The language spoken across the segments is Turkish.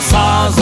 songs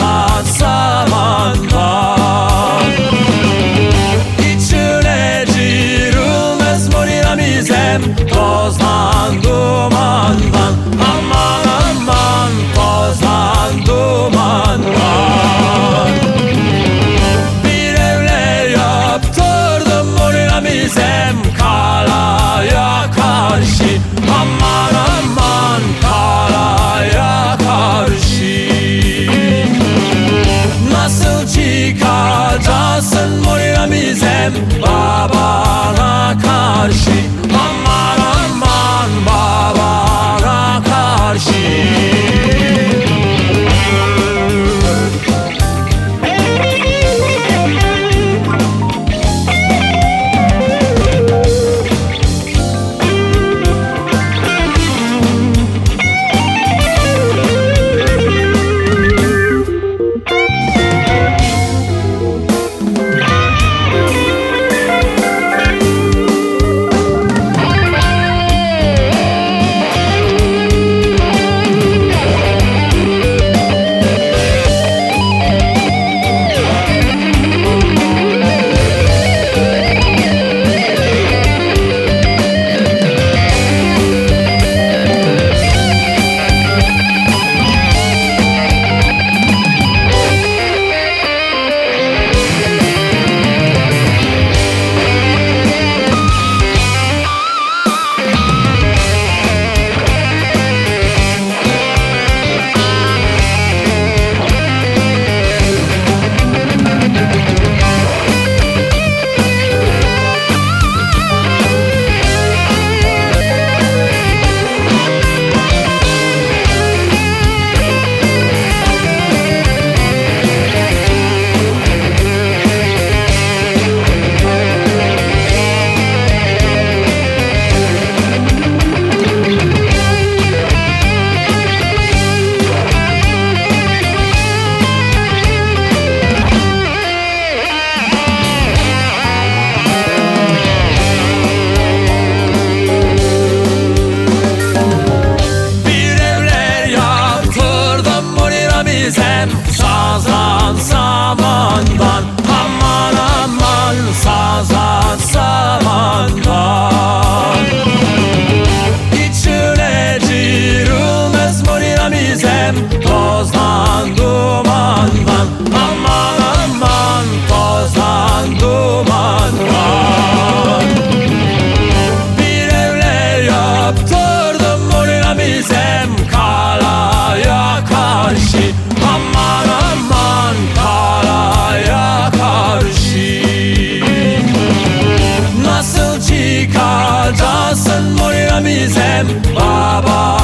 koyar bizim baba.